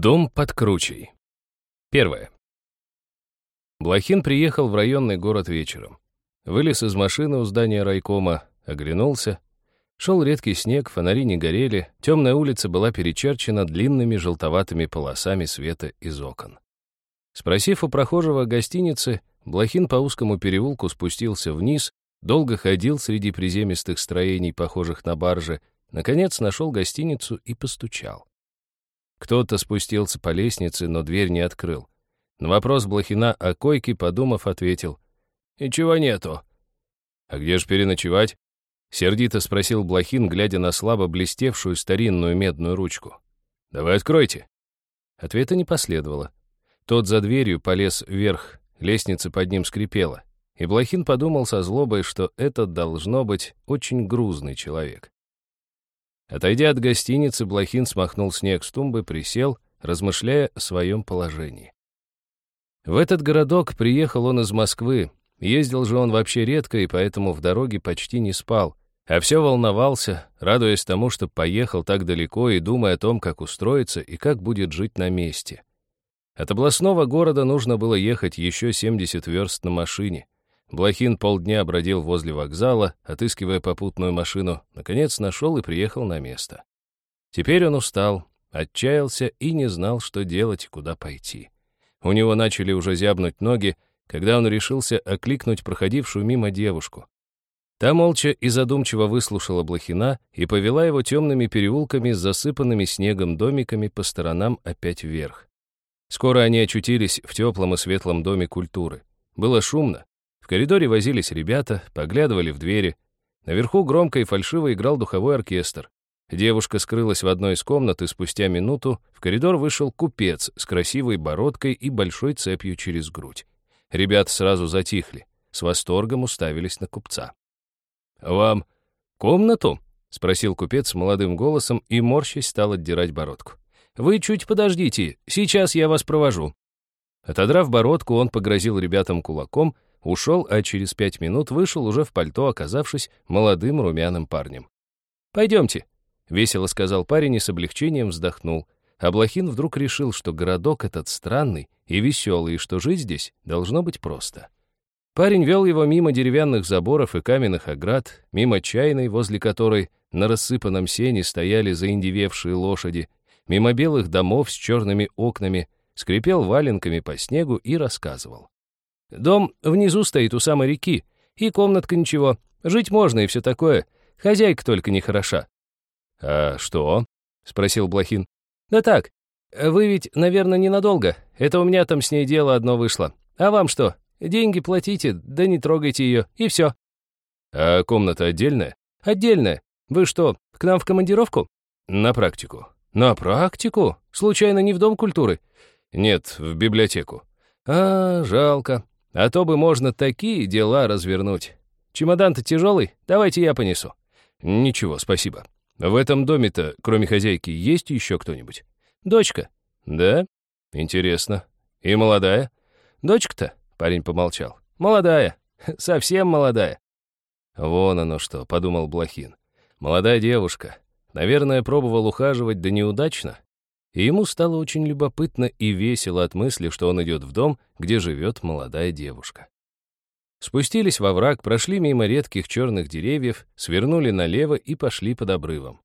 Дом под кручей. Первое. Блохин приехал в районный город вечером. Вылез из машины у здания райкома, оглянулся. Шел редкий снег, фонари не горели, темная улица была перечерчена длинными желтоватыми полосами света из окон. Спросив у прохожего гостиницы, Блохин по узкому переулку спустился вниз, долго ходил среди приземистых строений, похожих на баржи, наконец нашел гостиницу и постучал. Кто-то спустился по лестнице, но дверь не открыл. На вопрос Блохина о койке, подумав, ответил. «Ничего нету». «А где ж переночевать?» Сердито спросил Блохин, глядя на слабо блестевшую старинную медную ручку. «Давай откройте». Ответа не последовало. Тот за дверью полез вверх, лестница под ним скрипела. И Блохин подумал со злобой, что этот должно быть очень грузный человек. Отойдя от гостиницы, Блохин смахнул снег с тумбы, присел, размышляя о своем положении. В этот городок приехал он из Москвы. Ездил же он вообще редко, и поэтому в дороге почти не спал, а все волновался, радуясь тому, что поехал так далеко и думая о том, как устроиться и как будет жить на месте. От областного города нужно было ехать еще 70 верст на машине. Блохин полдня бродил возле вокзала, отыскивая попутную машину, наконец нашел и приехал на место. Теперь он устал, отчаялся и не знал, что делать и куда пойти. У него начали уже зябнуть ноги, когда он решился окликнуть проходившую мимо девушку. Та молча и задумчиво выслушала Блохина и повела его темными переулками с засыпанными снегом домиками по сторонам опять вверх. Скоро они очутились в теплом и светлом доме культуры. Было шумно, коридоре возились ребята, поглядывали в двери. Наверху громко и фальшиво играл духовой оркестр. Девушка скрылась в одной из комнат, и спустя минуту в коридор вышел купец с красивой бородкой и большой цепью через грудь. Ребята сразу затихли, с восторгом уставились на купца. «Вам комнату?» — спросил купец молодым голосом и, морщась, стал отдирать бородку. «Вы чуть подождите, сейчас я вас провожу». Отодрав бородку, он погрозил ребятам кулаком — Ушел, а через пять минут вышел уже в пальто, оказавшись молодым румяным парнем. «Пойдемте», — весело сказал парень и с облегчением вздохнул. А вдруг решил, что городок этот странный и веселый, и что жить здесь должно быть просто. Парень вел его мимо деревянных заборов и каменных оград, мимо чайной, возле которой на рассыпанном сене стояли заиндевевшие лошади, мимо белых домов с черными окнами, скрипел валенками по снегу и рассказывал. Дом внизу стоит у самой реки, и комнатка ничего. Жить можно и все такое. Хозяйка только не хороша». «А что?» — спросил Блохин. «Да так. Вы ведь, наверное, ненадолго. Это у меня там с ней дело одно вышло. А вам что? Деньги платите, да не трогайте ее, и все». «А комната отдельная?» «Отдельная. Вы что, к нам в командировку?» «На практику». «На практику? Случайно не в Дом культуры?» «Нет, в библиотеку». «А, жалко. А то бы можно такие дела развернуть. Чемодан-то тяжелый, давайте я понесу. Ничего, спасибо. В этом доме-то, кроме хозяйки, есть еще кто-нибудь? Дочка. Да? Интересно. И молодая? Дочка-то? Парень помолчал. Молодая. Совсем молодая. Вон оно что, подумал Блохин. Молодая девушка. Наверное, пробовал ухаживать, да неудачно и ему стало очень любопытно и весело от мысли, что он идет в дом, где живет молодая девушка. Спустились во враг, прошли мимо редких черных деревьев, свернули налево и пошли под обрывом.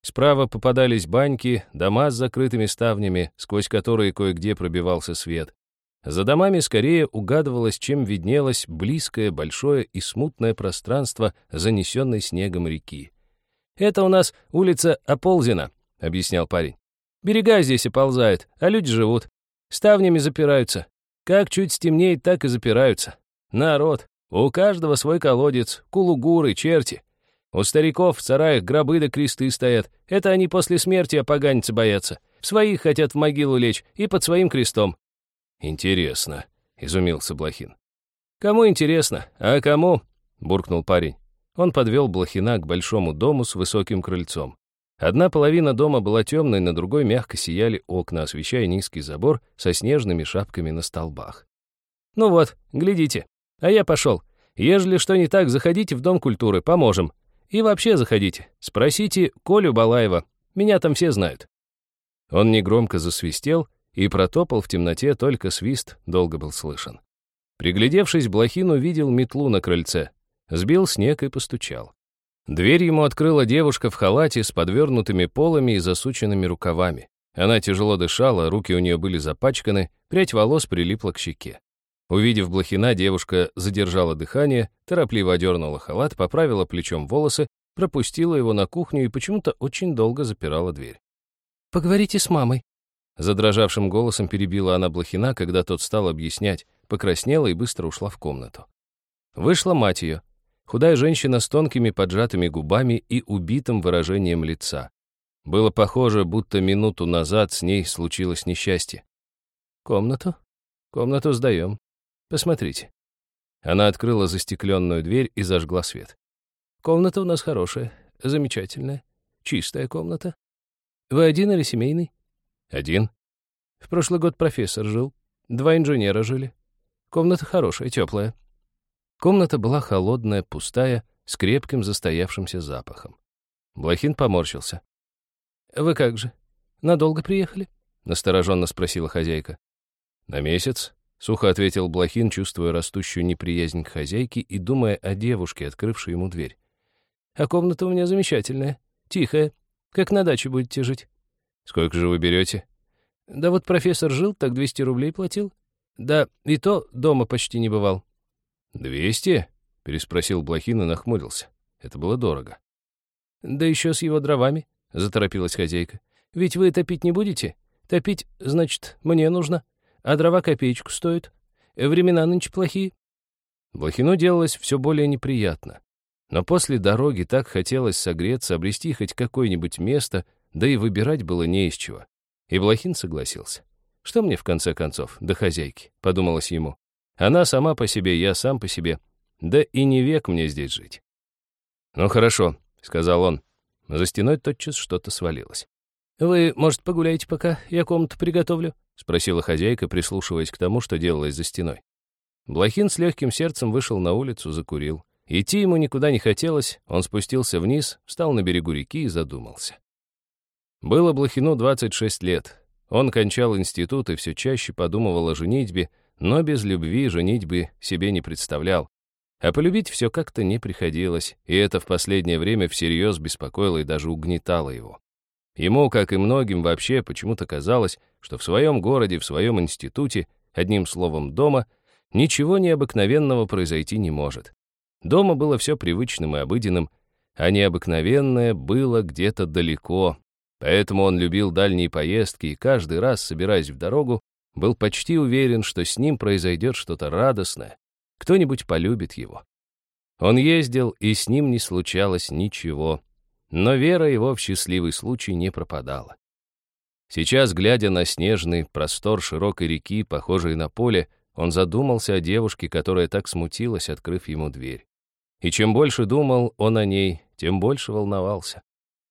Справа попадались баньки, дома с закрытыми ставнями, сквозь которые кое-где пробивался свет. За домами скорее угадывалось, чем виднелось близкое, большое и смутное пространство, занесенной снегом реки. «Это у нас улица Оползина», — объяснял парень. Берега здесь оползают, а люди живут. Ставнями запираются. Как чуть стемнеет, так и запираются. Народ. У каждого свой колодец, кулугуры, черти. У стариков в сараях гробы да кресты стоят. Это они после смерти опоганиться боятся. Своих хотят в могилу лечь и под своим крестом. «Интересно», — изумился Блохин. «Кому интересно, а кому?» — буркнул парень. Он подвел Блохина к большому дому с высоким крыльцом. Одна половина дома была темной, на другой мягко сияли окна, освещая низкий забор со снежными шапками на столбах. «Ну вот, глядите. А я пошел. Ежели что не так, заходите в Дом культуры, поможем. И вообще заходите. Спросите Колю Балаева. Меня там все знают». Он негромко засвистел и протопал в темноте, только свист долго был слышен. Приглядевшись, Блохин увидел метлу на крыльце, сбил снег и постучал. Дверь ему открыла девушка в халате с подвернутыми полами и засученными рукавами. Она тяжело дышала, руки у нее были запачканы, прядь волос прилипла к щеке. Увидев Блохина, девушка задержала дыхание, торопливо одернула халат, поправила плечом волосы, пропустила его на кухню и почему-то очень долго запирала дверь. «Поговорите с мамой». Задрожавшим голосом перебила она Блохина, когда тот стал объяснять, покраснела и быстро ушла в комнату. Вышла мать ее, худая женщина с тонкими поджатыми губами и убитым выражением лица. Было похоже, будто минуту назад с ней случилось несчастье. «Комнату? Комнату сдаем. Посмотрите». Она открыла застекленную дверь и зажгла свет. «Комната у нас хорошая, замечательная, чистая комната. Вы один или семейный?» «Один». «В прошлый год профессор жил, два инженера жили. Комната хорошая, теплая». Комната была холодная, пустая, с крепким застоявшимся запахом. Блохин поморщился. «Вы как же? Надолго приехали?» — настороженно спросила хозяйка. «На месяц», — сухо ответил Блохин, чувствуя растущую неприязнь к хозяйке и думая о девушке, открывшей ему дверь. «А комната у меня замечательная, тихая, как на даче будете жить». «Сколько же вы берете?» «Да вот профессор жил, так 200 рублей платил. Да, и то дома почти не бывал». «Двести?» — переспросил Блохин и нахмурился. Это было дорого. «Да еще с его дровами заторопилась хозяйка. «Ведь вы топить не будете? Топить, значит, мне нужно. А дрова копеечку стоят. Времена нынче плохие». Блохину делалось все более неприятно. Но после дороги так хотелось согреться, обрести хоть какое-нибудь место, да и выбирать было не из чего. И Блохин согласился. «Что мне, в конце концов, до хозяйки?» — подумалось ему. «Она сама по себе, я сам по себе. Да и не век мне здесь жить». «Ну хорошо», — сказал он. За стеной тотчас что-то свалилось. «Вы, может, погуляете пока? Я комнату приготовлю?» — спросила хозяйка, прислушиваясь к тому, что делалось за стеной. Блохин с легким сердцем вышел на улицу, закурил. Идти ему никуда не хотелось, он спустился вниз, встал на берегу реки и задумался. Было Блохину 26 лет. Он кончал институт и все чаще подумывал о женитьбе, но без любви женитьбы себе не представлял. А полюбить все как-то не приходилось, и это в последнее время всерьез беспокоило и даже угнетало его. Ему, как и многим вообще, почему-то казалось, что в своем городе, в своем институте, одним словом дома, ничего необыкновенного произойти не может. Дома было все привычным и обыденным, а необыкновенное было где-то далеко. Поэтому он любил дальние поездки и каждый раз, собираясь в дорогу, был почти уверен, что с ним произойдет что-то радостное, кто-нибудь полюбит его. Он ездил, и с ним не случалось ничего. Но вера его в счастливый случай не пропадала. Сейчас, глядя на снежный простор широкой реки, похожей на поле, он задумался о девушке, которая так смутилась, открыв ему дверь. И чем больше думал он о ней, тем больше волновался.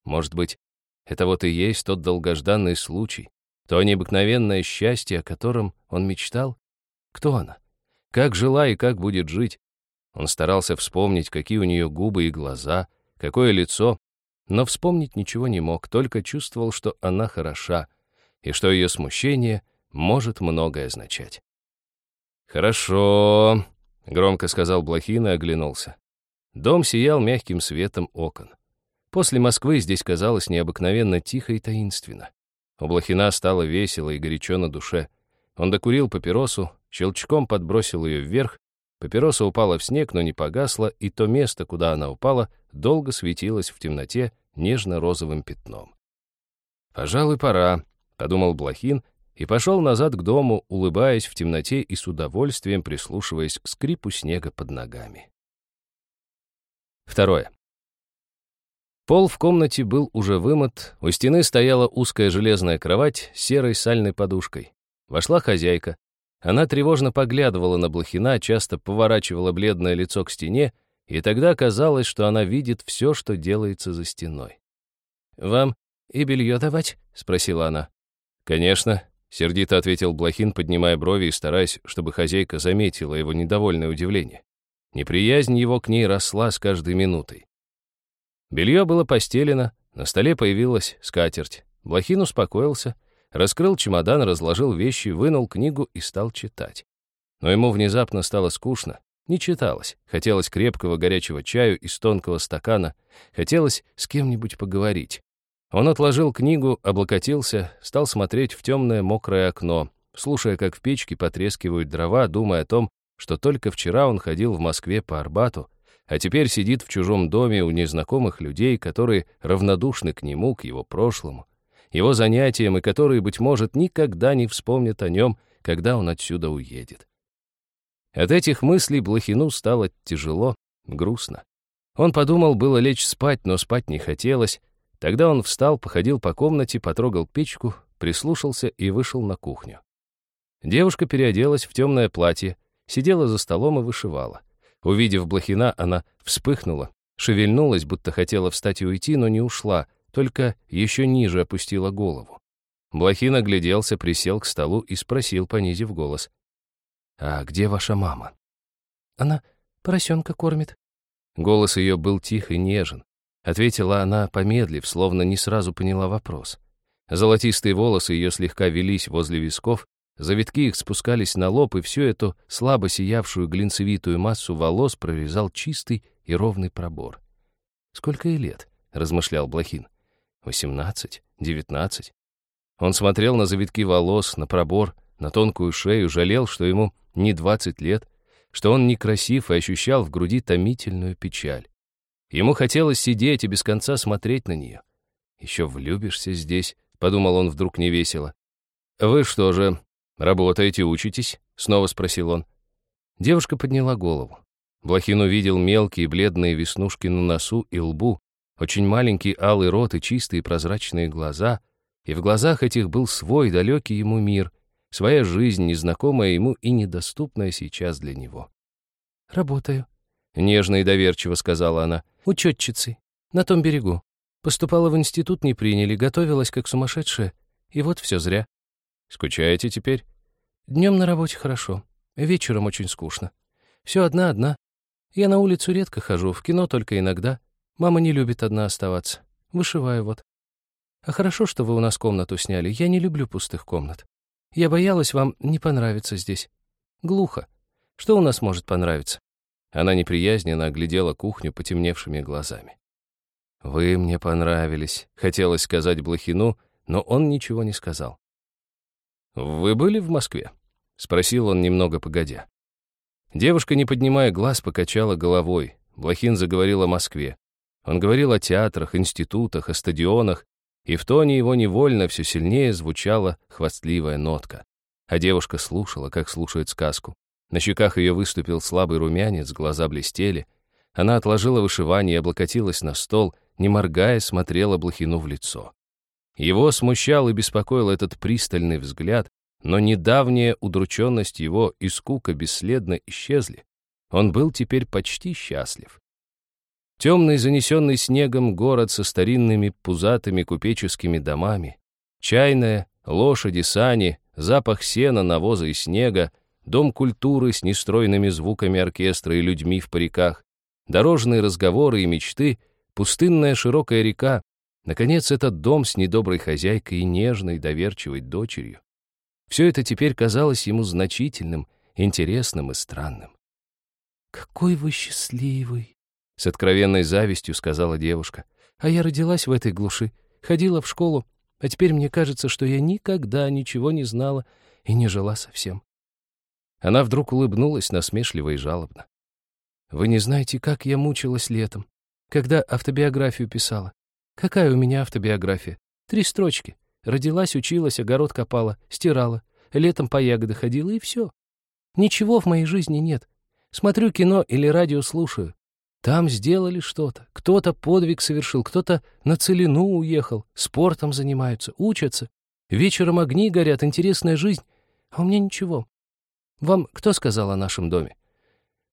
Может быть, это вот и есть тот долгожданный случай, то необыкновенное счастье, о котором он мечтал? Кто она? Как жила и как будет жить. Он старался вспомнить, какие у нее губы и глаза, какое лицо, но вспомнить ничего не мог, только чувствовал, что она хороша, и что ее смущение может многое означать. «Хорошо», — громко сказал Блохин и оглянулся. Дом сиял мягким светом окон. После Москвы здесь казалось необыкновенно тихо и таинственно. У Блохина стало весело и горячо на душе. Он докурил папиросу, щелчком подбросил ее вверх, папироса упала в снег, но не погасла, и то место, куда она упала, долго светилось в темноте нежно-розовым пятном. «Пожалуй, пора», — подумал Блохин, и пошел назад к дому, улыбаясь в темноте и с удовольствием прислушиваясь к скрипу снега под ногами. Второе. Пол в комнате был уже вымыт, у стены стояла узкая железная кровать с серой сальной подушкой. Вошла хозяйка, она тревожно поглядывала на Блохина, часто поворачивала бледное лицо к стене, и тогда казалось, что она видит все, что делается за стеной. «Вам и белье давать?» — спросила она. «Конечно», — сердито ответил Блохин, поднимая брови и стараясь, чтобы хозяйка заметила его недовольное удивление. Неприязнь его к ней росла с каждой минутой. Белье было постелено, на столе появилась скатерть. Блохин успокоился Раскрыл чемодан, разложил вещи, вынул книгу и стал читать. Но ему внезапно стало скучно. Не читалось. Хотелось крепкого горячего чаю из тонкого стакана. Хотелось с кем-нибудь поговорить. Он отложил книгу, облокотился, стал смотреть в темное мокрое окно, слушая, как в печке потрескивают дрова, думая о том, что только вчера он ходил в Москве по Арбату, а теперь сидит в чужом доме у незнакомых людей, которые равнодушны к нему, к его прошлому, его занятиям и которые, быть может, никогда не вспомнят о нем, когда он отсюда уедет. От этих мыслей Блохину стало тяжело, грустно. Он подумал было лечь спать, но спать не хотелось. Тогда он встал, походил по комнате, потрогал печку, прислушался и вышел на кухню. Девушка переоделась в темное платье, сидела за столом и вышивала. Увидев Блохина, она вспыхнула, шевельнулась, будто хотела встать и уйти, но не ушла, только еще ниже опустила голову. Блохин огляделся, присел к столу и спросил, понизив голос. «А где ваша мама?» «Она поросенка кормит». Голос ее был тих и нежен. Ответила она, помедлив, словно не сразу поняла вопрос. Золотистые волосы ее слегка велись возле висков, Завитки их спускались на лоб, и всю эту слабо сиявшую глинцевитую массу волос прорезал чистый и ровный пробор. «Сколько ей лет?» — размышлял Блохин. «Восемнадцать? Девятнадцать?» Он смотрел на завитки волос, на пробор, на тонкую шею, жалел, что ему не двадцать лет, что он некрасив и ощущал в груди томительную печаль. Ему хотелось сидеть и без конца смотреть на нее. «Еще влюбишься здесь», — подумал он вдруг невесело. «Вы что же, «Работаете, учитесь?» — снова спросил он. Девушка подняла голову. Блохин увидел мелкие бледные веснушки на носу и лбу, очень маленький алый рот и чистые прозрачные глаза, и в глазах этих был свой далекий ему мир, своя жизнь, незнакомая ему и недоступная сейчас для него. «Работаю», — нежно и доверчиво сказала она. «Учетчицей. На том берегу. Поступала в институт, не приняли, готовилась как сумасшедшая. И вот все зря. Скучаете теперь? Днем на работе хорошо, вечером очень скучно. Все одна-одна. Я на улицу редко хожу, в кино только иногда. Мама не любит одна оставаться. Вышиваю вот. А хорошо, что вы у нас комнату сняли. Я не люблю пустых комнат. Я боялась, вам не понравится здесь. Глухо. Что у нас может понравиться? Она неприязненно оглядела кухню потемневшими глазами. «Вы мне понравились», — хотелось сказать Блохину, но он ничего не сказал. «Вы были в Москве?» — спросил он немного погодя. Девушка, не поднимая глаз, покачала головой. Блохин заговорил о Москве. Он говорил о театрах, институтах, о стадионах, и в тоне его невольно все сильнее звучала хвастливая нотка. А девушка слушала, как слушает сказку. На щеках ее выступил слабый румянец, глаза блестели. Она отложила вышивание и облокотилась на стол, не моргая, смотрела Блохину в лицо. Его смущал и беспокоил этот пристальный взгляд, но недавняя удрученность его и скука бесследно исчезли. Он был теперь почти счастлив. Темный, занесенный снегом город со старинными пузатыми купеческими домами, чайная, лошади, сани, запах сена, навоза и снега, дом культуры с нестройными звуками оркестра и людьми в париках, дорожные разговоры и мечты, пустынная широкая река, Наконец, этот дом с недоброй хозяйкой и нежной, доверчивой дочерью. Все это теперь казалось ему значительным, интересным и странным. «Какой вы счастливый!» — с откровенной завистью сказала девушка. «А я родилась в этой глуши, ходила в школу, а теперь мне кажется, что я никогда ничего не знала и не жила совсем». Она вдруг улыбнулась насмешливо и жалобно. «Вы не знаете, как я мучилась летом, когда автобиографию писала. Какая у меня автобиография? Три строчки. Родилась, училась, огород копала, стирала, летом по ягоды ходила, и все. Ничего в моей жизни нет. Смотрю кино или радио слушаю. Там сделали что-то. Кто-то подвиг совершил, кто-то на целину уехал, спортом занимаются, учатся. Вечером огни горят, интересная жизнь. А у меня ничего. Вам кто сказал о нашем доме?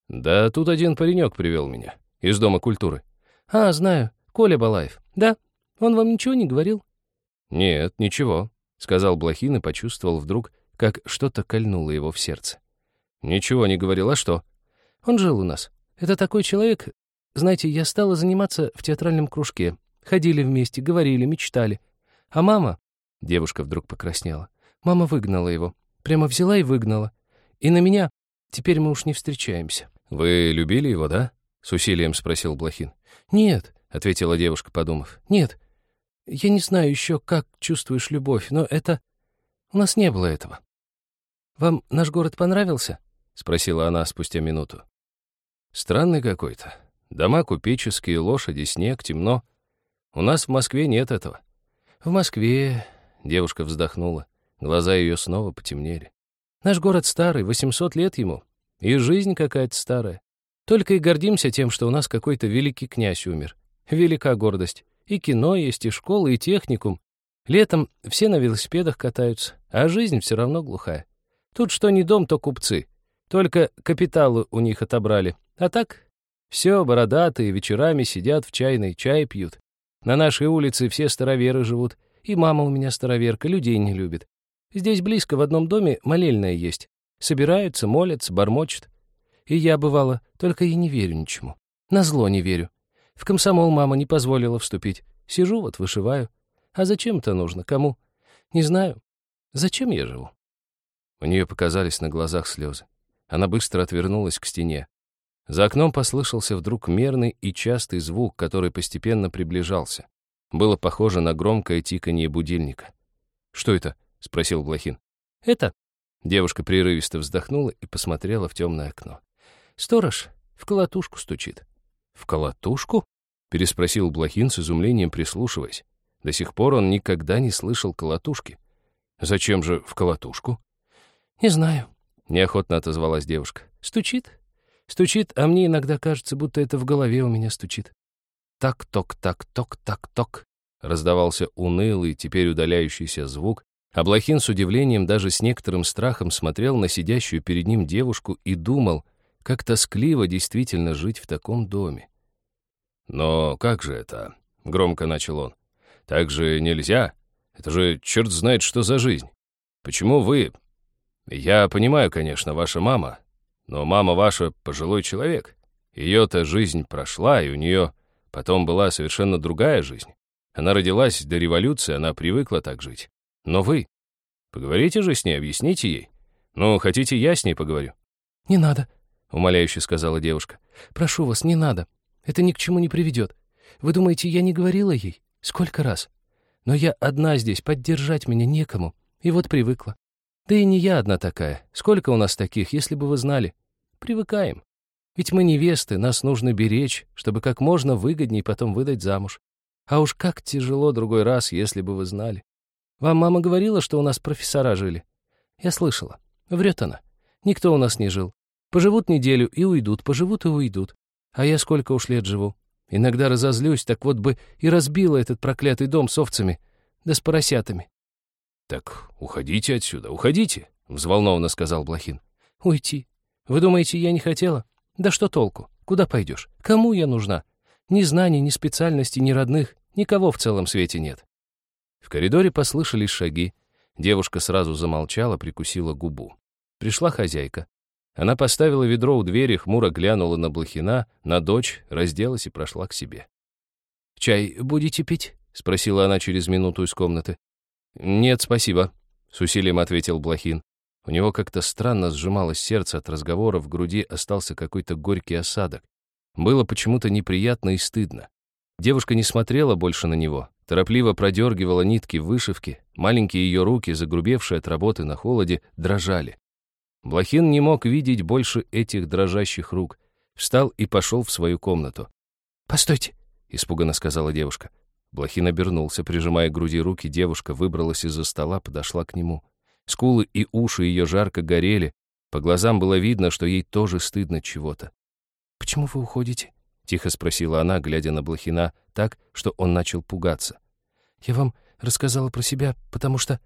Да тут один паренек привел меня. Из Дома культуры. А, знаю. Коля Балаев. Да? Он вам ничего не говорил? Нет, ничего, сказал Блохин и почувствовал вдруг, как что-то кольнуло его в сердце. Ничего не говорил, а что? Он жил у нас. Это такой человек... Знаете, я стала заниматься в театральном кружке. Ходили вместе, говорили, мечтали. А мама... Девушка вдруг покраснела. Мама выгнала его. Прямо взяла и выгнала. И на меня. Теперь мы уж не встречаемся. «Вы любили его, да?» — с усилием спросил Блохин. «Нет», — ответила девушка, подумав. «Нет. Я не знаю еще, как чувствуешь любовь, но это... У нас не было этого. Вам наш город понравился?» — спросила она спустя минуту. «Странный какой-то. Дома купеческие, лошади, снег, темно. У нас в Москве нет этого». «В Москве...» — девушка вздохнула. Глаза ее снова потемнели. «Наш город старый, 800 лет ему. И жизнь какая-то старая. Только и гордимся тем, что у нас какой-то великий князь умер. Велика гордость. И кино есть, и школа, и техникум. Летом все на велосипедах катаются, а жизнь все равно глухая. Тут что не дом, то купцы. Только капиталы у них отобрали. А так, все бородатые вечерами сидят в чайной, чай пьют. На нашей улице все староверы живут. И мама у меня староверка, людей не любит. Здесь близко в одном доме молельная есть. Собираются, молятся, бормочут. И я, бывало, только и не верю ничему. На зло не верю. В комсомол мама не позволила вступить. Сижу вот, вышиваю. А зачем это нужно? Кому? Не знаю. Зачем я живу? У нее показались на глазах слезы. Она быстро отвернулась к стене. За окном послышался вдруг мерный и частый звук, который постепенно приближался. Было похоже на громкое тиканье будильника. «Что это?» — спросил Блохин. «Это?» Девушка прерывисто вздохнула и посмотрела в темное окно. «Сторож в колотушку стучит». «В колотушку?» — переспросил Блохин с изумлением, прислушиваясь. До сих пор он никогда не слышал колотушки. «Зачем же в колотушку?» «Не знаю», — неохотно отозвалась девушка. «Стучит. Стучит, а мне иногда кажется, будто это в голове у меня стучит». «Так-ток-так-ток-так-ток», — раздавался унылый, теперь удаляющийся звук, а Блохин с удивлением, даже с некоторым страхом смотрел на сидящую перед ним девушку и думал, как тоскливо действительно жить в таком доме. «Но как же это?» — громко начал он. «Так же нельзя. Это же черт знает, что за жизнь. Почему вы... Я понимаю, конечно, ваша мама, но мама ваша пожилой человек. Ее-то жизнь прошла, и у нее потом была совершенно другая жизнь. Она родилась до революции, она привыкла так жить. Но вы... Поговорите же с ней, объясните ей. Ну, хотите, я с ней поговорю?» «Не надо», — умоляюще сказала девушка. «Прошу вас, не надо. Это ни к чему не приведет. Вы думаете, я не говорила ей? Сколько раз? Но я одна здесь, поддержать меня некому. И вот привыкла. Да и не я одна такая. Сколько у нас таких, если бы вы знали? Привыкаем. Ведь мы невесты, нас нужно беречь, чтобы как можно выгоднее потом выдать замуж. А уж как тяжело другой раз, если бы вы знали. Вам мама говорила, что у нас профессора жили? Я слышала. Врет она. Никто у нас не жил. Поживут неделю и уйдут, поживут и уйдут. А я сколько уж лет живу. Иногда разозлюсь, так вот бы и разбила этот проклятый дом с овцами, да с поросятами. «Так уходите отсюда, уходите», — взволнованно сказал Блохин. «Уйти? Вы думаете, я не хотела? Да что толку? Куда пойдешь? Кому я нужна? Ни знаний, ни специальности, ни родных, никого в целом свете нет». В коридоре послышались шаги. Девушка сразу замолчала, прикусила губу. Пришла хозяйка. Она поставила ведро у двери, хмуро глянула на Блохина, на дочь, разделась и прошла к себе. «Чай будете пить?» — спросила она через минуту из комнаты. «Нет, спасибо», — с усилием ответил Блохин. У него как-то странно сжималось сердце от разговора, в груди остался какой-то горький осадок. Было почему-то неприятно и стыдно. Девушка не смотрела больше на него, торопливо продергивала нитки вышивки, маленькие ее руки, загрубевшие от работы на холоде, дрожали. Блохин не мог видеть больше этих дрожащих рук. Встал и пошел в свою комнату. «Постойте», — испуганно сказала девушка. Блохин обернулся, прижимая к груди руки, девушка выбралась из-за стола, подошла к нему. Скулы и уши ее жарко горели, по глазам было видно, что ей тоже стыдно чего-то. «Почему вы уходите?» — тихо спросила она, глядя на Блохина так, что он начал пугаться. «Я вам рассказала про себя, потому что...»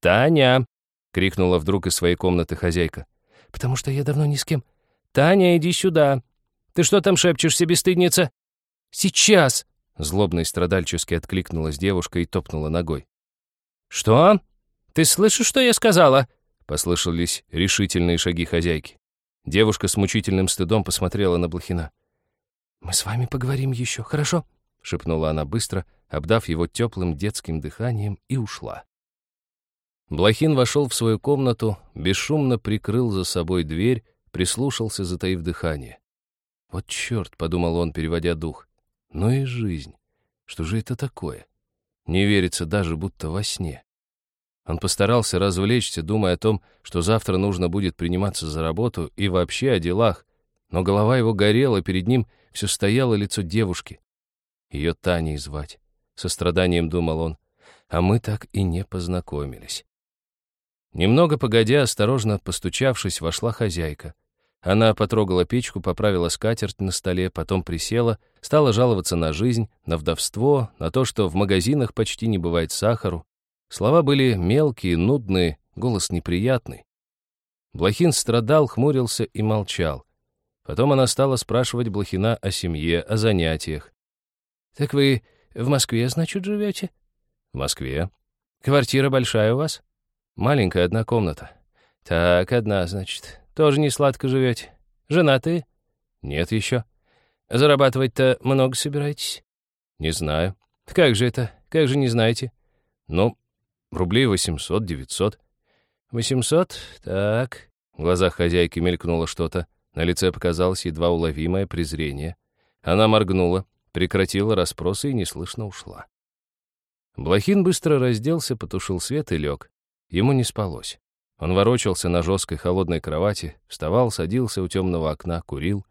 «Таня!» — крикнула вдруг из своей комнаты хозяйка. «Потому что я давно ни с кем...» «Таня, иди сюда! Ты что там шепчешь, себе стыдница?» «Сейчас!» Злобно и страдальчески откликнулась девушка и топнула ногой. «Что? Ты слышишь, что я сказала?» Послышались решительные шаги хозяйки. Девушка с мучительным стыдом посмотрела на Блохина. «Мы с вами поговорим еще, хорошо?» — шепнула она быстро, обдав его теплым детским дыханием, и ушла. Блохин вошел в свою комнату, бесшумно прикрыл за собой дверь, прислушался, затаив дыхание. «Вот черт», — подумал он, переводя дух, — «ну и жизнь. Что же это такое? Не верится даже, будто во сне». Он постарался развлечься, думая о том, что завтра нужно будет приниматься за работу и вообще о делах, но голова его горела, перед ним все стояло лицо девушки. Ее Таней звать. Со страданием думал он, а мы так и не познакомились. Немного погодя, осторожно постучавшись, вошла хозяйка. Она потрогала печку, поправила скатерть на столе, потом присела, стала жаловаться на жизнь, на вдовство, на то, что в магазинах почти не бывает сахару. Слова были мелкие, нудные, голос неприятный. Блохин страдал, хмурился и молчал. Потом она стала спрашивать Блохина о семье, о занятиях. «Так вы в Москве, значит, живете?» «В Москве». «Квартира большая у вас?» Маленькая одна комната. Так, одна, значит. Тоже не сладко живете. Женатые? Нет еще. Зарабатывать-то много собираетесь? Не знаю. Как же это? Как же не знаете? Ну, рублей восемьсот, девятьсот. Восемьсот? Так. В глазах хозяйки мелькнуло что-то. На лице показалось едва уловимое презрение. Она моргнула, прекратила расспросы и неслышно ушла. Блохин быстро разделся, потушил свет и лег. Ему не спалось. Он ворочался на жесткой холодной кровати, вставал, садился у темного окна, курил.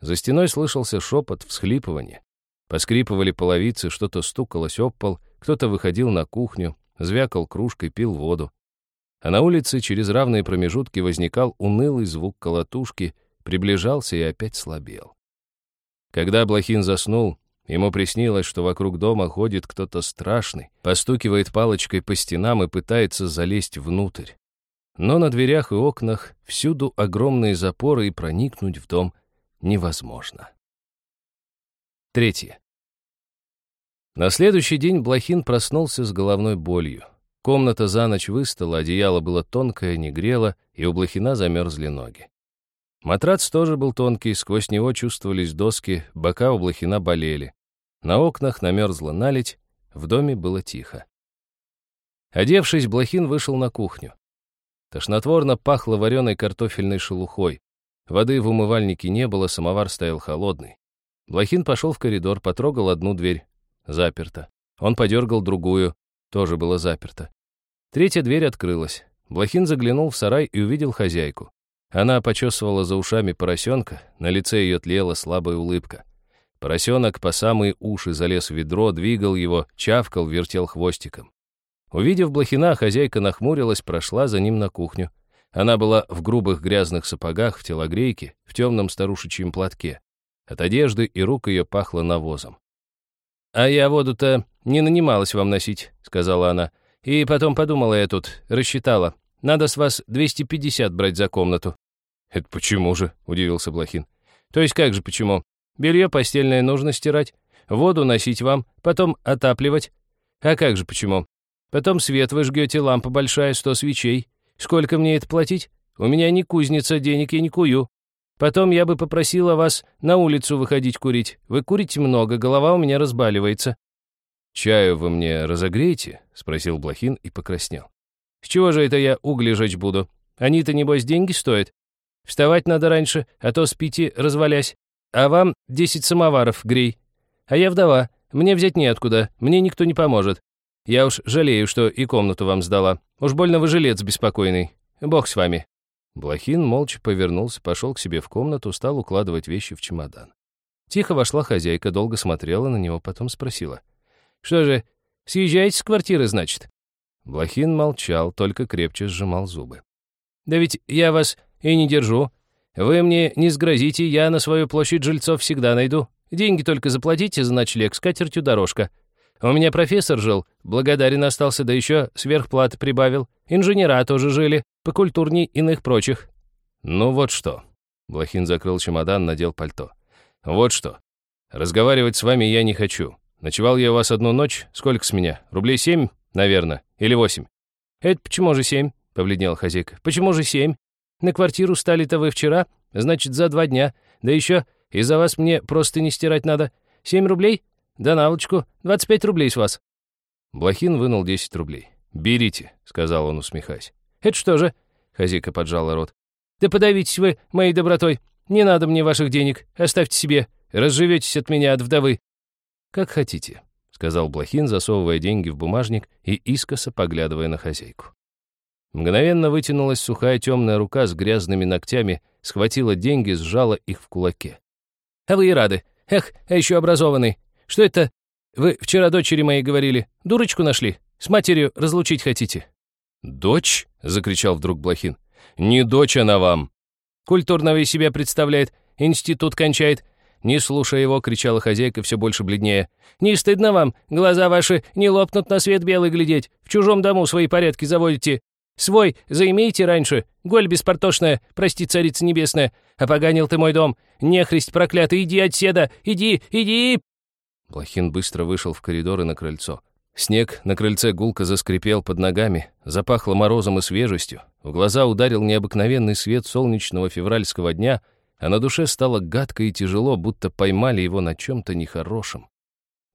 За стеной слышался шепот, всхлипывание. Поскрипывали половицы, что-то стукалось об пол, кто-то выходил на кухню, звякал кружкой, пил воду. А на улице через равные промежутки возникал унылый звук колотушки, приближался и опять слабел. Когда Блохин заснул, Ему приснилось, что вокруг дома ходит кто-то страшный, постукивает палочкой по стенам и пытается залезть внутрь. Но на дверях и окнах всюду огромные запоры, и проникнуть в дом невозможно. Третье. На следующий день Блохин проснулся с головной болью. Комната за ночь выстала, одеяло было тонкое, не грело, и у Блохина замерзли ноги. Матрац тоже был тонкий, сквозь него чувствовались доски, бока у Блохина болели. На окнах намерзла наледь, в доме было тихо. Одевшись, Блохин вышел на кухню. Тошнотворно пахло вареной картофельной шелухой. Воды в умывальнике не было, самовар стоял холодный. Блохин пошел в коридор, потрогал одну дверь. Заперто. Он подергал другую. Тоже было заперто. Третья дверь открылась. Блохин заглянул в сарай и увидел хозяйку. Она почесывала за ушами поросенка, на лице ее тлела слабая улыбка. Поросенок по самые уши залез в ведро, двигал его, чавкал, вертел хвостиком. Увидев Блохина, хозяйка нахмурилась, прошла за ним на кухню. Она была в грубых грязных сапогах, в телогрейке, в темном старушечьем платке. От одежды и рук ее пахло навозом. «А я воду-то не нанималась вам носить», — сказала она. «И потом подумала я тут, рассчитала. Надо с вас 250 брать за комнату». «Это почему же?» — удивился Блохин. «То есть как же почему? Белье постельное нужно стирать, воду носить вам, потом отапливать. А как же почему? Потом свет вы жгете, лампа большая, сто свечей. Сколько мне это платить? У меня не кузница, денег я не кую. Потом я бы попросила вас на улицу выходить курить. Вы курите много, голова у меня разбаливается». «Чаю вы мне разогреете?» — спросил Блохин и покраснел. «С чего же это я угли жечь буду? Они-то, небось, деньги стоят. Вставать надо раньше, а то спите, развалясь. А вам десять самоваров грей. А я вдова, мне взять неоткуда, мне никто не поможет. Я уж жалею, что и комнату вам сдала. Уж больно вы жилец беспокойный. Бог с вами». Блохин молча повернулся, пошел к себе в комнату, стал укладывать вещи в чемодан. Тихо вошла хозяйка, долго смотрела на него, потом спросила. «Что же, съезжаете с квартиры, значит?» Блохин молчал, только крепче сжимал зубы. «Да ведь я вас и не держу. Вы мне не сгрозите, я на свою площадь жильцов всегда найду. Деньги только заплатите за ночлег, с катертью дорожка. У меня профессор жил, благодарен остался, да еще сверхплаты прибавил. Инженера тоже жили, покультурней иных прочих». «Ну вот что». Блохин закрыл чемодан, надел пальто. «Вот что. Разговаривать с вами я не хочу. Ночевал я у вас одну ночь. Сколько с меня? Рублей семь, наверное, или восемь?» «Это почему же семь?» — побледнела хозяйка. «Почему же семь? На квартиру стали-то вы вчера, значит, за два дня. Да еще из-за вас мне просто не стирать надо. Семь рублей? Да наволочку, двадцать пять рублей с вас». Блохин вынул десять рублей. «Берите», — сказал он, усмехаясь. «Это что же?» — хозяйка поджала рот. «Да подавитесь вы моей добротой. Не надо мне ваших денег. Оставьте себе. Разживетесь от меня, от вдовы». «Как хотите», — сказал Блохин, засовывая деньги в бумажник и искоса поглядывая на хозяйку. Мгновенно вытянулась сухая темная рука с грязными ногтями, схватила деньги, сжала их в кулаке. «А вы и рады. Эх, а еще образованный. Что это? Вы вчера дочери моей говорили. Дурочку нашли. С матерью разлучить хотите?» «Дочь?» — закричал вдруг Блохин. «Не дочь она вам!» «Культурного из себя представляет. Институт кончает. Не слушая его, кричала хозяйка все больше бледнее. «Не стыдно вам? Глаза ваши не лопнут на свет белый глядеть. В чужом дому свои порядки заводите. Свой заимейте раньше. Голь беспортошная, прости, царица небесная. Опоганил ты мой дом. Нехрист проклятый, иди отседа, иди, иди!» Блохин быстро вышел в коридор и на крыльцо. Снег на крыльце гулко заскрипел под ногами, запахло морозом и свежестью. В глаза ударил необыкновенный свет солнечного февральского дня, а на душе стало гадко и тяжело, будто поймали его на чем-то нехорошем.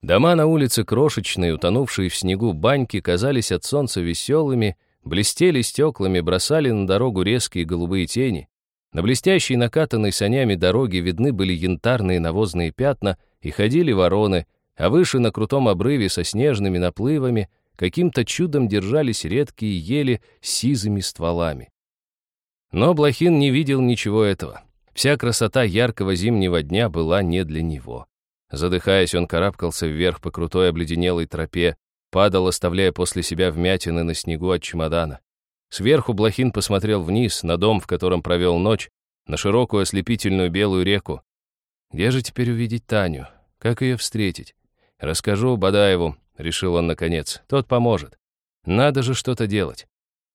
Дома на улице крошечные, утонувшие в снегу баньки, казались от солнца веселыми, блестели стеклами, бросали на дорогу резкие голубые тени. На блестящей накатанной санями дороге видны были янтарные навозные пятна, и ходили вороны, а выше на крутом обрыве со снежными наплывами каким-то чудом держались редкие ели с сизыми стволами. Но Блохин не видел ничего этого. Вся красота яркого зимнего дня была не для него. Задыхаясь, он карабкался вверх по крутой обледенелой тропе, падал, оставляя после себя вмятины на снегу от чемодана. Сверху Блохин посмотрел вниз, на дом, в котором провел ночь, на широкую ослепительную белую реку. Где же теперь увидеть Таню? Как ее встретить? Расскажу Бадаеву, решил он наконец. Тот поможет. Надо же что-то делать.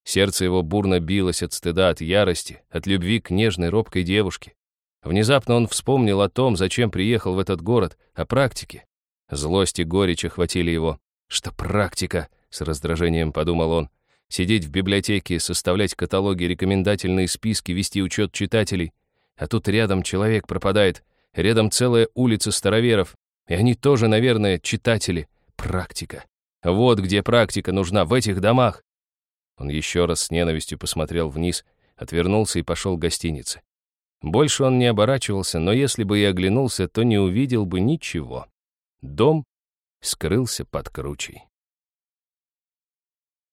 Сердце его бурно билось от стыда, от ярости, от любви к нежной, робкой девушке. Внезапно он вспомнил о том, зачем приехал в этот город, о практике. Злость и горечь охватили его. Что практика, с раздражением подумал он. Сидеть в библиотеке, составлять каталоги, рекомендательные списки, вести учет читателей. А тут рядом человек пропадает, рядом целая улица староверов. И они тоже, наверное, читатели. Практика. Вот где практика нужна, в этих домах. Он еще раз с ненавистью посмотрел вниз, отвернулся и пошел к гостинице. Больше он не оборачивался, но если бы и оглянулся, то не увидел бы ничего. Дом скрылся под кручей.